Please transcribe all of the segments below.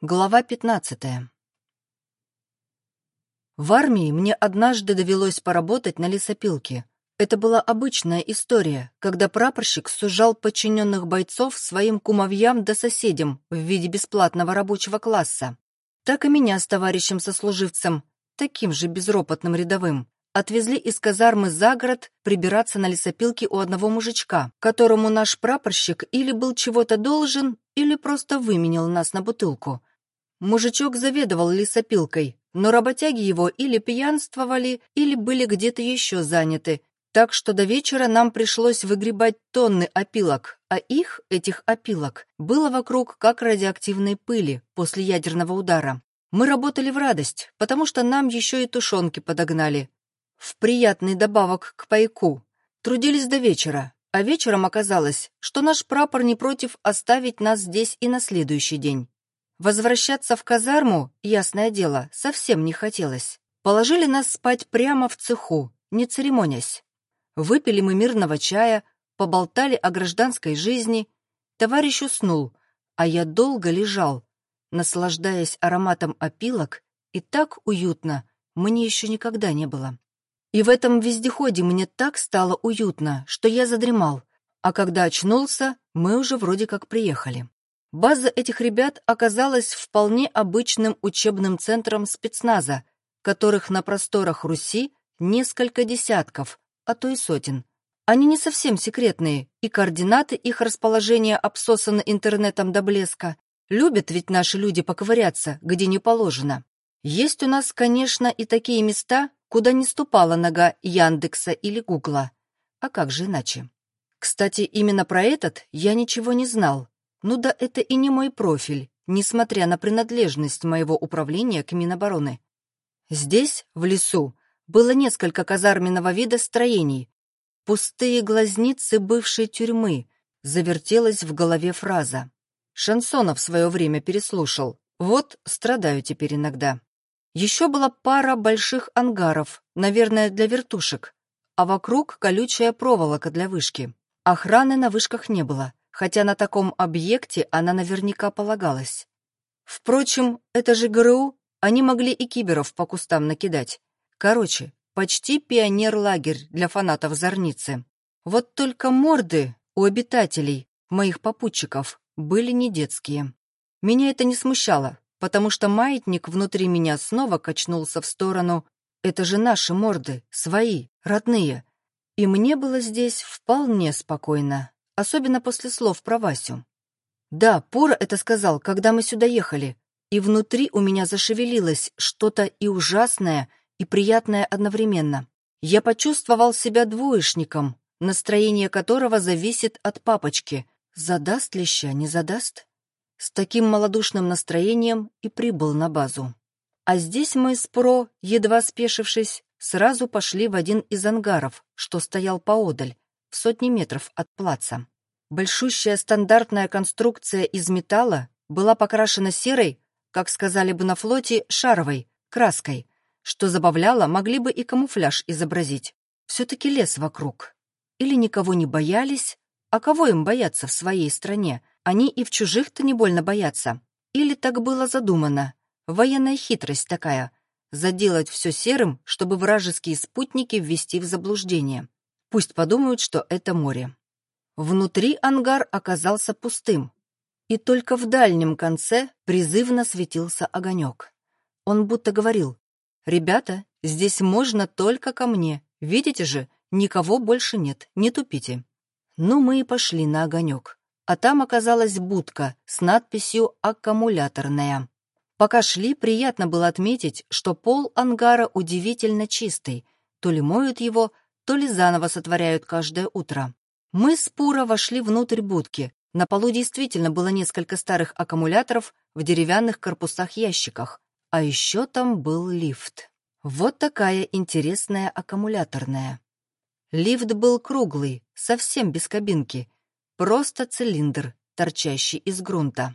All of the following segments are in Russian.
Глава 15 В армии мне однажды довелось поработать на лесопилке. Это была обычная история, когда прапорщик сужал подчиненных бойцов своим кумовьям да соседям в виде бесплатного рабочего класса. Так и меня с товарищем-сослуживцем, таким же безропотным рядовым, отвезли из казармы за город прибираться на лесопилке у одного мужичка, которому наш прапорщик или был чего-то должен, или просто выменил нас на бутылку. Мужичок заведовал лесопилкой, но работяги его или пьянствовали, или были где-то еще заняты, так что до вечера нам пришлось выгребать тонны опилок, а их, этих опилок, было вокруг как радиоактивной пыли после ядерного удара. Мы работали в радость, потому что нам еще и тушенки подогнали. В приятный добавок к пайку. Трудились до вечера, а вечером оказалось, что наш прапор не против оставить нас здесь и на следующий день. Возвращаться в казарму, ясное дело, совсем не хотелось. Положили нас спать прямо в цеху, не церемонясь. Выпили мы мирного чая, поболтали о гражданской жизни. Товарищ уснул, а я долго лежал, наслаждаясь ароматом опилок, и так уютно мне еще никогда не было. И в этом вездеходе мне так стало уютно, что я задремал, а когда очнулся, мы уже вроде как приехали. База этих ребят оказалась вполне обычным учебным центром спецназа, которых на просторах Руси несколько десятков, а то и сотен. Они не совсем секретные, и координаты их расположения обсосаны интернетом до блеска. Любят ведь наши люди поковыряться, где не положено. Есть у нас, конечно, и такие места, куда не ступала нога Яндекса или Гугла. А как же иначе? Кстати, именно про этот я ничего не знал, ну да это и не мой профиль, несмотря на принадлежность моего управления к Минобороны. Здесь, в лесу, было несколько казарменного вида строений. Пустые глазницы бывшей тюрьмы, завертелась в голове фраза. Шансонов в свое время переслушал. Вот страдаю теперь иногда. Еще была пара больших ангаров, наверное, для вертушек, а вокруг колючая проволока для вышки. Охраны на вышках не было хотя на таком объекте она наверняка полагалась. Впрочем, это же ГРУ, они могли и киберов по кустам накидать. Короче, почти пионер-лагерь для фанатов Зорницы. Вот только морды у обитателей, моих попутчиков, были не детские. Меня это не смущало, потому что маятник внутри меня снова качнулся в сторону «это же наши морды, свои, родные». И мне было здесь вполне спокойно особенно после слов про Васю. Да, Пора это сказал, когда мы сюда ехали, и внутри у меня зашевелилось что-то и ужасное, и приятное одновременно. Я почувствовал себя двоечником, настроение которого зависит от папочки. Задаст леща, не задаст? С таким малодушным настроением и прибыл на базу. А здесь мы с Про, едва спешившись, сразу пошли в один из ангаров, что стоял поодаль, в сотни метров от плаца. Большущая стандартная конструкция из металла была покрашена серой, как сказали бы на флоте, шаровой, краской, что забавляло, могли бы и камуфляж изобразить. Все-таки лес вокруг. Или никого не боялись, а кого им бояться в своей стране? Они и в чужих-то не больно боятся. Или так было задумано. Военная хитрость такая. Заделать все серым, чтобы вражеские спутники ввести в заблуждение. Пусть подумают, что это море. Внутри ангар оказался пустым, и только в дальнем конце призывно светился огонек. Он будто говорил, «Ребята, здесь можно только ко мне. Видите же, никого больше нет, не тупите». Ну, мы и пошли на огонек. А там оказалась будка с надписью «Аккумуляторная». Пока шли, приятно было отметить, что пол ангара удивительно чистый. То ли моют его, то ли заново сотворяют каждое утро. Мы с Пура вошли внутрь будки. На полу действительно было несколько старых аккумуляторов в деревянных корпусах-ящиках. А еще там был лифт. Вот такая интересная аккумуляторная. Лифт был круглый, совсем без кабинки. Просто цилиндр, торчащий из грунта.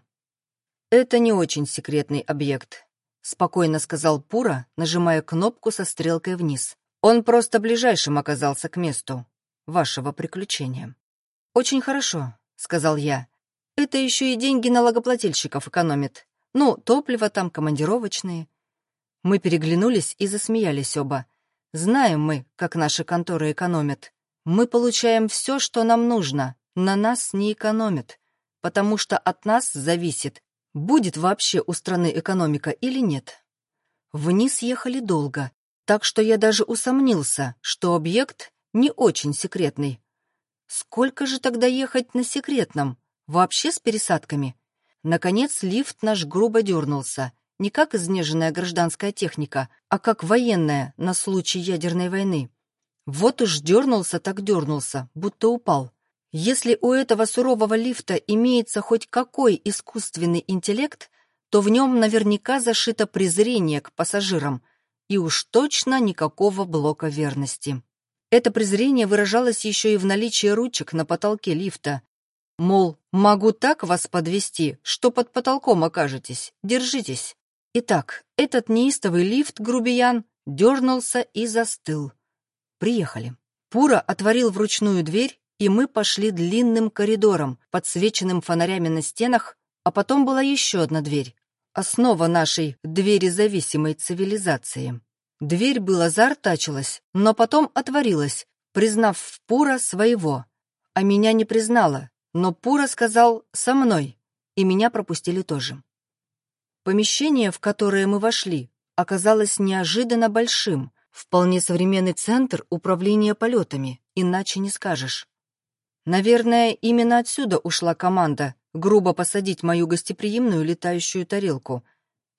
«Это не очень секретный объект», — спокойно сказал Пура, нажимая кнопку со стрелкой вниз. Он просто ближайшим оказался к месту вашего приключения. «Очень хорошо», — сказал я. «Это еще и деньги налогоплательщиков экономит. Ну, топливо там, командировочные. Мы переглянулись и засмеялись оба. Знаем мы, как наши конторы экономят. Мы получаем все, что нам нужно, на нас не экономят, потому что от нас зависит, будет вообще у страны экономика или нет. Вниз ехали долго, так что я даже усомнился, что объект не очень секретный. Сколько же тогда ехать на секретном? Вообще с пересадками? Наконец лифт наш грубо дернулся, не как изнеженная гражданская техника, а как военная на случай ядерной войны. Вот уж дернулся так дернулся, будто упал. Если у этого сурового лифта имеется хоть какой искусственный интеллект, то в нем наверняка зашито презрение к пассажирам и уж точно никакого блока верности. Это презрение выражалось еще и в наличии ручек на потолке лифта. Мол, могу так вас подвести, что под потолком окажетесь, держитесь. Итак, этот неистовый лифт-грубиян дернулся и застыл. Приехали. Пура отворил вручную дверь, и мы пошли длинным коридором, подсвеченным фонарями на стенах, а потом была еще одна дверь. Основа нашей двери-зависимой цивилизации. Дверь была заортачилась, но потом отворилась, признав Пура своего. А меня не признала, но Пура сказал «со мной», и меня пропустили тоже. Помещение, в которое мы вошли, оказалось неожиданно большим, вполне современный центр управления полетами, иначе не скажешь. Наверное, именно отсюда ушла команда грубо посадить мою гостеприимную летающую тарелку.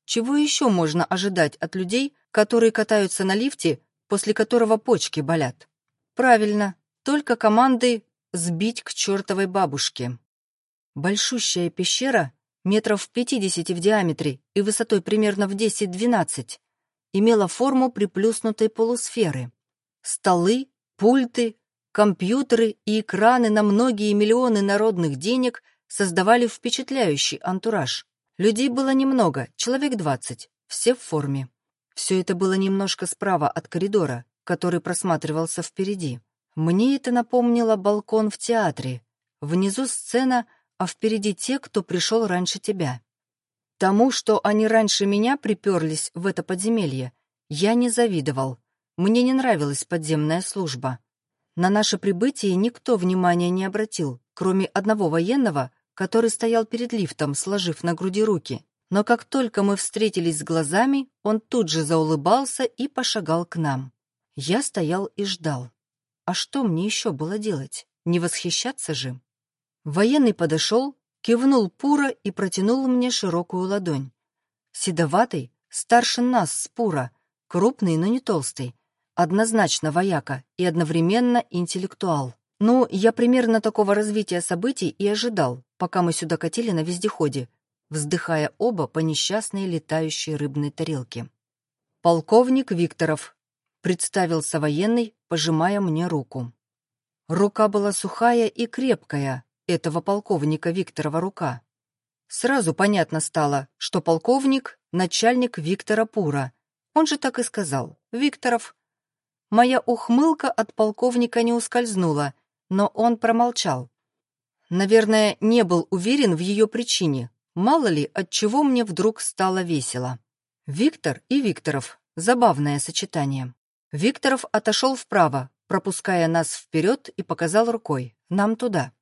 Чего еще можно ожидать от людей, которые катаются на лифте, после которого почки болят? Правильно, только команды «сбить к чертовой бабушке». Большущая пещера метров 50 в диаметре и высотой примерно в 10-12, имела форму приплюснутой полусферы. Столы, пульты, компьютеры и экраны на многие миллионы народных денег создавали впечатляющий антураж. Людей было немного, человек 20, все в форме. Все это было немножко справа от коридора, который просматривался впереди. Мне это напомнило балкон в театре. Внизу сцена — а впереди те, кто пришел раньше тебя. Тому, что они раньше меня приперлись в это подземелье, я не завидовал. Мне не нравилась подземная служба. На наше прибытие никто внимания не обратил, кроме одного военного, который стоял перед лифтом, сложив на груди руки. Но как только мы встретились с глазами, он тут же заулыбался и пошагал к нам. Я стоял и ждал. А что мне еще было делать? Не восхищаться же? Военный подошел, кивнул Пура и протянул мне широкую ладонь. Седоватый, старше нас с Пура, крупный, но не толстый, однозначно вояка и одновременно интеллектуал. Ну, я примерно такого развития событий и ожидал, пока мы сюда катили на вездеходе, вздыхая оба по несчастной летающей рыбной тарелке. «Полковник Викторов», — представился военный, пожимая мне руку. Рука была сухая и крепкая, этого полковника Викторова рука. Сразу понятно стало, что полковник — начальник Виктора Пура. Он же так и сказал. Викторов. Моя ухмылка от полковника не ускользнула, но он промолчал. Наверное, не был уверен в ее причине. Мало ли, от чего мне вдруг стало весело. Виктор и Викторов. Забавное сочетание. Викторов отошел вправо, пропуская нас вперед и показал рукой. Нам туда.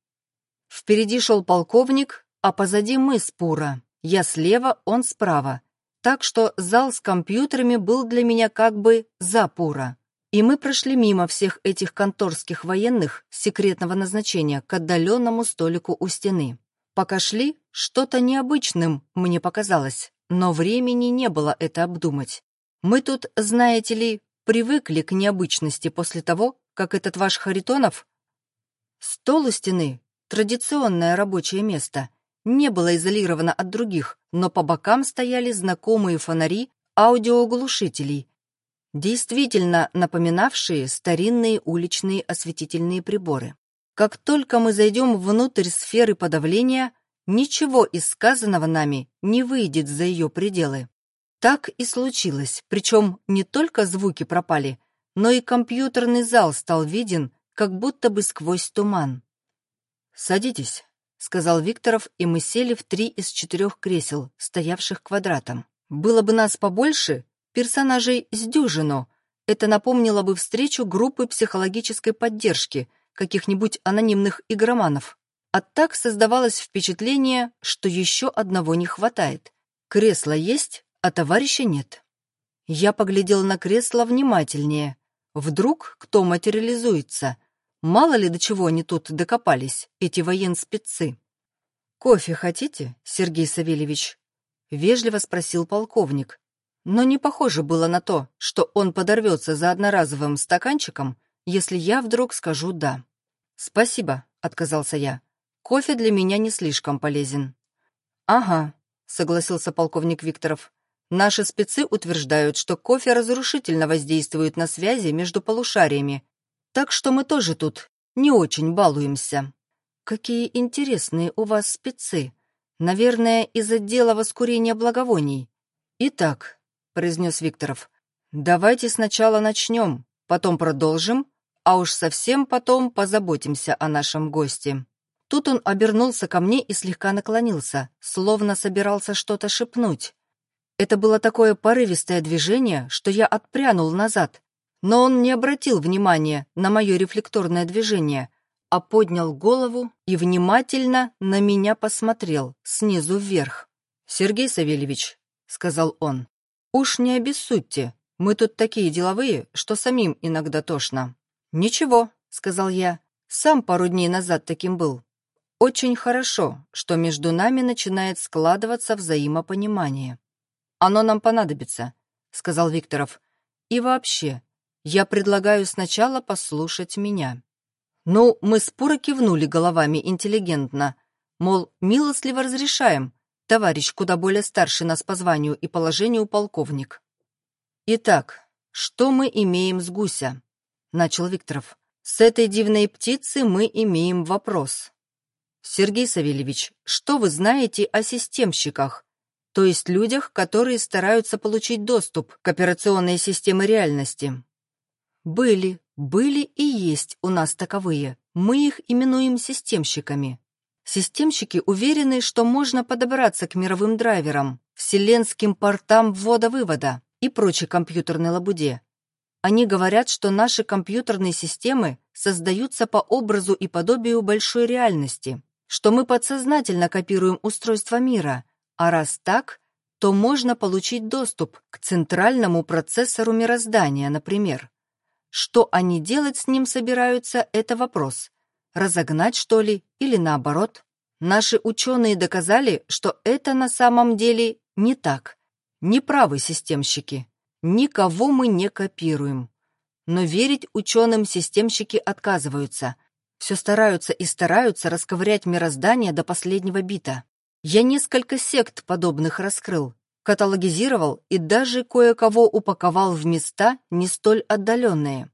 Впереди шел полковник, а позади мы с Пура. Я слева, он справа. Так что зал с компьютерами был для меня как бы за Пура. И мы прошли мимо всех этих конторских военных секретного назначения к отдаленному столику у стены. Пока шли, что-то необычным мне показалось, но времени не было это обдумать. Мы тут, знаете ли, привыкли к необычности после того, как этот ваш Харитонов... Стол у стены Традиционное рабочее место. Не было изолировано от других, но по бокам стояли знакомые фонари аудиоглушителей, действительно напоминавшие старинные уличные осветительные приборы. Как только мы зайдем внутрь сферы подавления, ничего из сказанного нами не выйдет за ее пределы. Так и случилось, причем не только звуки пропали, но и компьютерный зал стал виден, как будто бы сквозь туман. «Садитесь», — сказал Викторов, и мы сели в три из четырех кресел, стоявших квадратом. Было бы нас побольше, персонажей с дюжину. Это напомнило бы встречу группы психологической поддержки, каких-нибудь анонимных игроманов. А так создавалось впечатление, что еще одного не хватает. Кресло есть, а товарища нет. Я поглядел на кресло внимательнее. Вдруг кто материализуется? Мало ли до чего они тут докопались, эти военспецы. «Кофе хотите, Сергей Савельевич?» — вежливо спросил полковник. Но не похоже было на то, что он подорвется за одноразовым стаканчиком, если я вдруг скажу «да». «Спасибо», — отказался я. «Кофе для меня не слишком полезен». «Ага», — согласился полковник Викторов. Наши спецы утверждают, что кофе разрушительно воздействует на связи между полушариями, так что мы тоже тут не очень балуемся. Какие интересные у вас спецы. Наверное, из отдела воскурения благовоний. Итак, произнес Викторов, давайте сначала начнем, потом продолжим, а уж совсем потом позаботимся о нашем госте. Тут он обернулся ко мне и слегка наклонился, словно собирался что-то шепнуть. Это было такое порывистое движение, что я отпрянул назад, но он не обратил внимания на мое рефлекторное движение, а поднял голову и внимательно на меня посмотрел снизу вверх. «Сергей Савельевич», — сказал он, — «уж не обессудьте, мы тут такие деловые, что самим иногда тошно». «Ничего», — сказал я, — «сам пару дней назад таким был. Очень хорошо, что между нами начинает складываться взаимопонимание. «Оно нам понадобится», — сказал Викторов. «И вообще, я предлагаю сначала послушать меня». Ну, мы споро кивнули головами интеллигентно, мол, милостливо разрешаем, товарищ куда более старше нас по званию и положению полковник. «Итак, что мы имеем с гуся?» — начал Викторов. «С этой дивной птицы мы имеем вопрос. Сергей Савельевич, что вы знаете о системщиках, то есть людях, которые стараются получить доступ к операционной системе реальности. Были, были и есть у нас таковые. Мы их именуем системщиками. Системщики уверены, что можно подобраться к мировым драйверам, вселенским портам ввода-вывода и прочей компьютерной лабуде. Они говорят, что наши компьютерные системы создаются по образу и подобию большой реальности, что мы подсознательно копируем устройство мира – а раз так, то можно получить доступ к центральному процессору мироздания, например. Что они делать с ним собираются, это вопрос. Разогнать, что ли, или наоборот? Наши ученые доказали, что это на самом деле не так. Неправы системщики. Никого мы не копируем. Но верить ученым системщики отказываются. Все стараются и стараются расковырять мироздание до последнего бита. Я несколько сект подобных раскрыл, каталогизировал и даже кое-кого упаковал в места не столь отдаленные.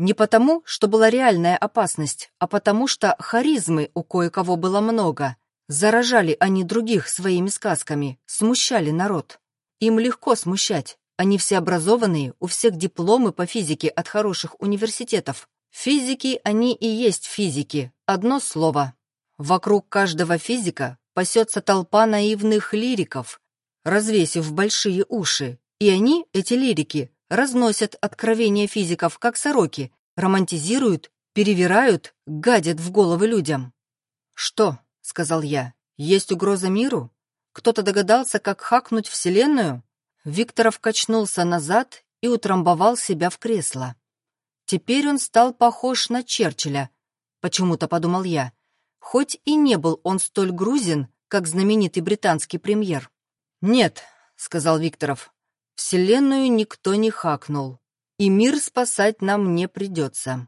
Не потому, что была реальная опасность, а потому что харизмы у кое-кого было много. Заражали они других своими сказками, смущали народ. Им легко смущать. Они все образованные, у всех дипломы по физике от хороших университетов. Физики они и есть физики, одно слово. Вокруг каждого физика пасется толпа наивных лириков, развесив большие уши, и они, эти лирики, разносят откровения физиков, как сороки, романтизируют, перевирают, гадят в головы людям. «Что?» — сказал я. «Есть угроза миру? Кто-то догадался, как хакнуть Вселенную?» Викторов качнулся назад и утрамбовал себя в кресло. Теперь он стал похож на Черчилля, почему-то подумал я, хоть и не был он столь грузин, как знаменитый британский премьер. «Нет», — сказал Викторов, — «Вселенную никто не хакнул, и мир спасать нам не придется.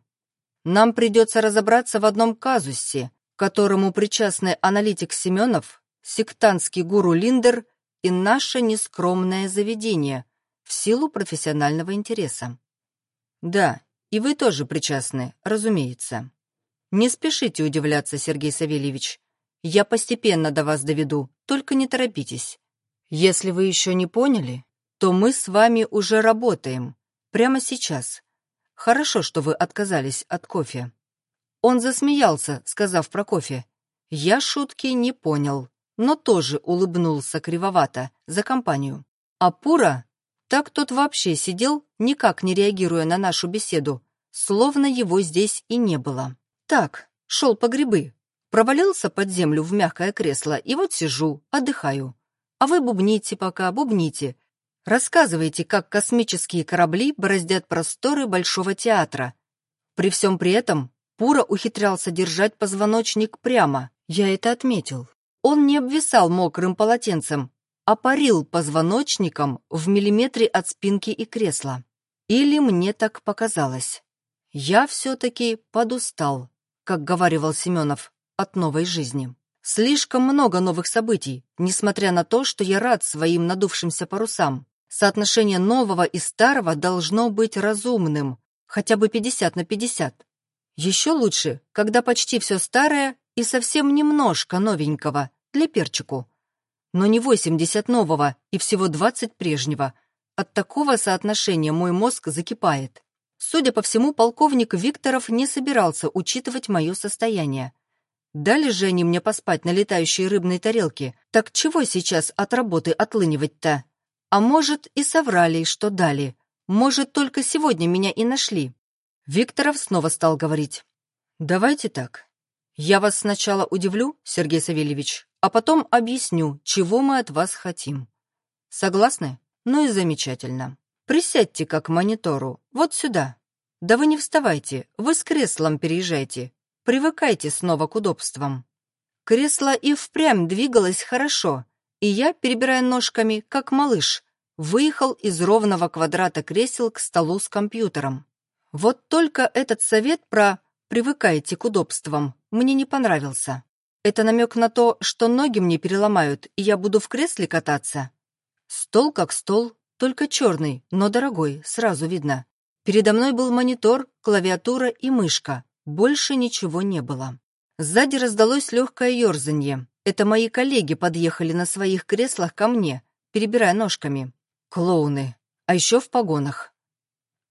Нам придется разобраться в одном казусе, которому причастны аналитик Семенов, сектантский гуру Линдер и наше нескромное заведение в силу профессионального интереса. Да, и вы тоже причастны, разумеется. Не спешите удивляться, Сергей Савельевич. Я постепенно до вас доведу, только не торопитесь. Если вы еще не поняли, то мы с вами уже работаем. Прямо сейчас. Хорошо, что вы отказались от кофе. Он засмеялся, сказав про кофе. Я шутки не понял, но тоже улыбнулся кривовато за компанию. А Пура, так тот вообще сидел, никак не реагируя на нашу беседу, словно его здесь и не было. Так, шел по грибы, провалился под землю в мягкое кресло, и вот сижу, отдыхаю. А вы бубните пока, бубните. Рассказывайте, как космические корабли бороздят просторы Большого театра. При всем при этом Пура ухитрялся держать позвоночник прямо, я это отметил. Он не обвисал мокрым полотенцем, а парил позвоночником в миллиметре от спинки и кресла. Или мне так показалось. Я все-таки подустал, как говаривал Семенов, от новой жизни. Слишком много новых событий, несмотря на то, что я рад своим надувшимся парусам. Соотношение нового и старого должно быть разумным, хотя бы 50 на 50. Еще лучше, когда почти все старое и совсем немножко новенького для перчику. Но не 80 нового и всего 20 прежнего. От такого соотношения мой мозг закипает. Судя по всему, полковник Викторов не собирался учитывать мое состояние. Дали же они мне поспать на летающей рыбной тарелке. Так чего сейчас от работы отлынивать-то? А может, и соврали, что дали. Может, только сегодня меня и нашли. Викторов снова стал говорить. «Давайте так. Я вас сначала удивлю, Сергей Савельевич, а потом объясню, чего мы от вас хотим. Согласны? Ну и замечательно. Присядьте как монитору, вот сюда. Да вы не вставайте, вы с креслом переезжайте. Привыкайте снова к удобствам». Кресло и впрямь двигалось хорошо, и я, перебирая ножками, как малыш, выехал из ровного квадрата кресел к столу с компьютером. Вот только этот совет про «привыкайте к удобствам» мне не понравился. Это намек на то, что ноги мне переломают, и я буду в кресле кататься. Стол как стол, только черный, но дорогой, сразу видно. Передо мной был монитор, клавиатура и мышка. Больше ничего не было. Сзади раздалось легкое ерзанье. Это мои коллеги подъехали на своих креслах ко мне, перебирая ножками. Клоуны. А еще в погонах.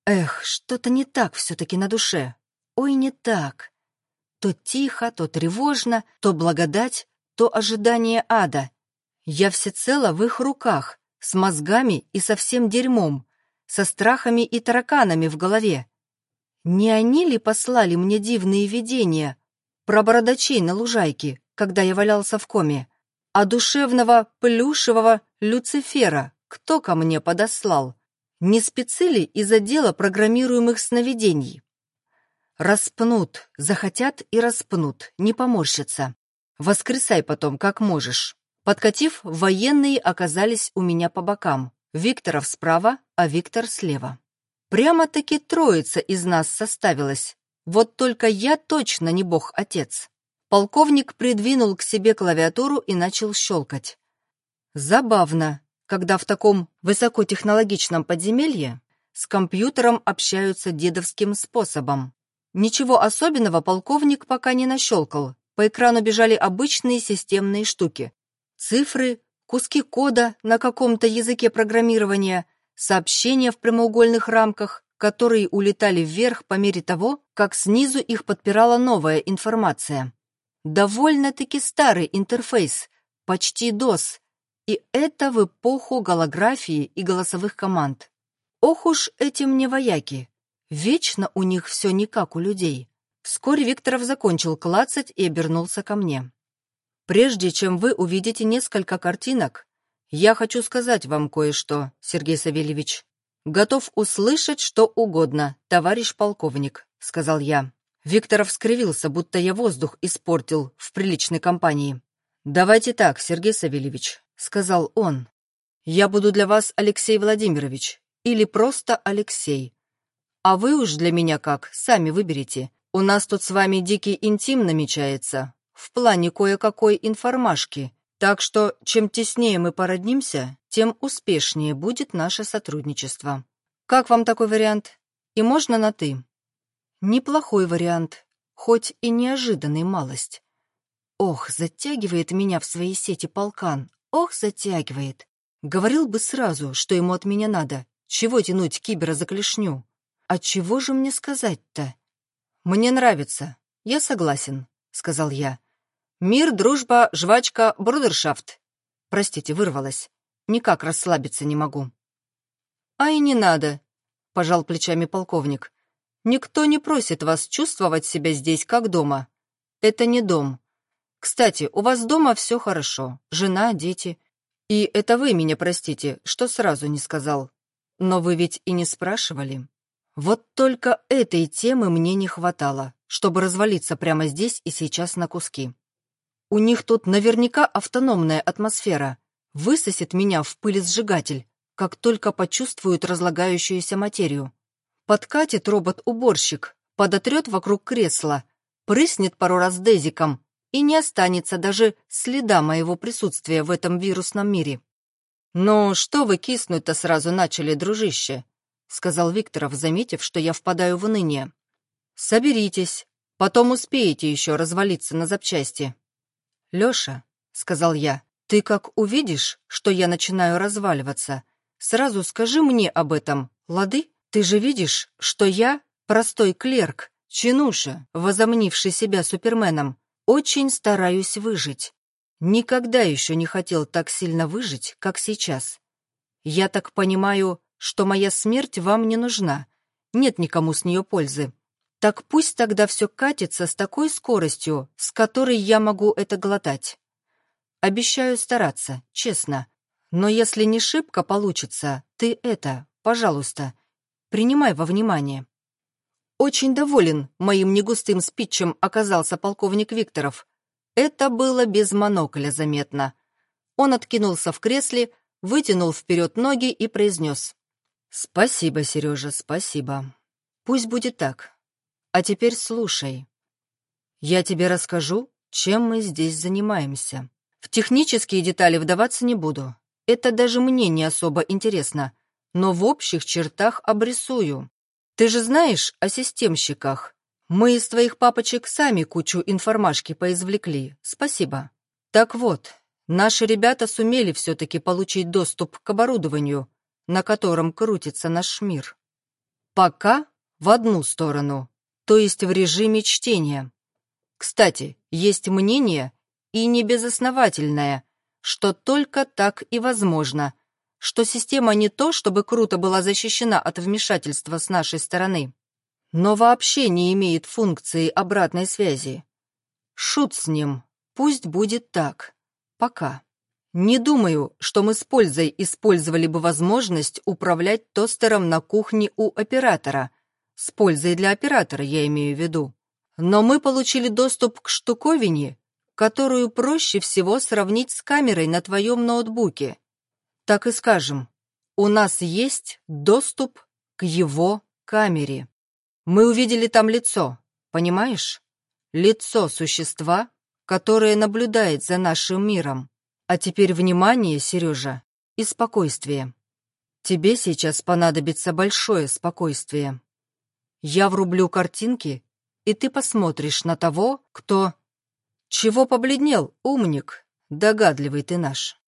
Эх, что-то не так все-таки на душе. Ой, не так. То тихо, то тревожно, то благодать, то ожидание ада. Я всецело в их руках, с мозгами и со всем дерьмом, со страхами и тараканами в голове. Не они ли послали мне дивные видения про бородачей на лужайке, когда я валялся в коме, а душевного плюшевого Люцифера кто ко мне подослал? Не спецы ли из отдела программируемых сновидений? Распнут, захотят и распнут, не поморщатся. Воскресай потом, как можешь. Подкатив, военные оказались у меня по бокам. Викторов справа, а Виктор слева. Прямо-таки троица из нас составилась. Вот только я точно не бог-отец. Полковник придвинул к себе клавиатуру и начал щелкать. Забавно, когда в таком высокотехнологичном подземелье с компьютером общаются дедовским способом. Ничего особенного полковник пока не нащелкал. По экрану бежали обычные системные штуки. Цифры, куски кода на каком-то языке программирования, сообщения в прямоугольных рамках, которые улетали вверх по мере того, как снизу их подпирала новая информация. Довольно-таки старый интерфейс, почти DOS, и это в эпоху голографии и голосовых команд. Ох уж эти мне вояки. Вечно у них все не как у людей. Вскоре Викторов закончил клацать и обернулся ко мне. «Прежде чем вы увидите несколько картинок, я хочу сказать вам кое-что, Сергей Савельевич. Готов услышать что угодно, товарищ полковник», — сказал я. Викторов скривился, будто я воздух испортил в приличной компании. «Давайте так, Сергей Савельевич сказал он. «Я буду для вас Алексей Владимирович или просто Алексей. А вы уж для меня как, сами выберите. У нас тут с вами дикий интим намечается, в плане кое-какой информашки, так что чем теснее мы породнимся, тем успешнее будет наше сотрудничество. Как вам такой вариант? И можно на «ты»?» Неплохой вариант, хоть и неожиданный малость. Ох, затягивает меня в свои сети полкан, Ох, затягивает. Говорил бы сразу, что ему от меня надо. Чего тянуть кибера за клешню? А чего же мне сказать-то? Мне нравится. Я согласен, сказал я. Мир, дружба, жвачка, брудершафт. Простите, вырвалась. Никак расслабиться не могу. А и не надо, пожал плечами полковник. Никто не просит вас чувствовать себя здесь как дома. Это не дом. Кстати, у вас дома все хорошо. Жена, дети. И это вы меня простите, что сразу не сказал. Но вы ведь и не спрашивали. Вот только этой темы мне не хватало, чтобы развалиться прямо здесь и сейчас на куски. У них тут наверняка автономная атмосфера. Высосет меня в пылесжигатель, как только почувствуют разлагающуюся материю. Подкатит робот-уборщик, подотрет вокруг кресла, прыснет пару раз дезиком, и не останется даже следа моего присутствия в этом вирусном мире. «Ну, что вы киснуть-то сразу начали, дружище?» — сказал Викторов, заметив, что я впадаю в уныние. «Соберитесь, потом успеете еще развалиться на запчасти». «Леша», — сказал я, — «ты как увидишь, что я начинаю разваливаться, сразу скажи мне об этом, лады? Ты же видишь, что я простой клерк, чинуша, возомнивший себя суперменом, очень стараюсь выжить. Никогда еще не хотел так сильно выжить, как сейчас. Я так понимаю, что моя смерть вам не нужна. Нет никому с нее пользы. Так пусть тогда все катится с такой скоростью, с которой я могу это глотать. Обещаю стараться, честно. Но если не шибко получится, ты это, пожалуйста, принимай во внимание. Очень доволен моим негустым спичем оказался полковник Викторов. Это было без монокля заметно. Он откинулся в кресле, вытянул вперед ноги и произнес. «Спасибо, Сережа, спасибо. Пусть будет так. А теперь слушай. Я тебе расскажу, чем мы здесь занимаемся. В технические детали вдаваться не буду. Это даже мне не особо интересно. Но в общих чертах обрисую. Ты же знаешь о системщиках? Мы из твоих папочек сами кучу информашки поизвлекли. Спасибо. Так вот, наши ребята сумели все-таки получить доступ к оборудованию, на котором крутится наш мир. Пока в одну сторону, то есть в режиме чтения. Кстати, есть мнение, и небезосновательное, что только так и возможно, что система не то, чтобы круто была защищена от вмешательства с нашей стороны, но вообще не имеет функции обратной связи. Шут с ним, пусть будет так. Пока. Не думаю, что мы с пользой использовали бы возможность управлять тостером на кухне у оператора. С пользой для оператора, я имею в виду. Но мы получили доступ к штуковине, которую проще всего сравнить с камерой на твоем ноутбуке. Так и скажем, у нас есть доступ к его камере. Мы увидели там лицо, понимаешь? Лицо существа, которое наблюдает за нашим миром. А теперь внимание, Сережа, и спокойствие. Тебе сейчас понадобится большое спокойствие. Я врублю картинки, и ты посмотришь на того, кто... Чего побледнел, умник, догадливый ты наш.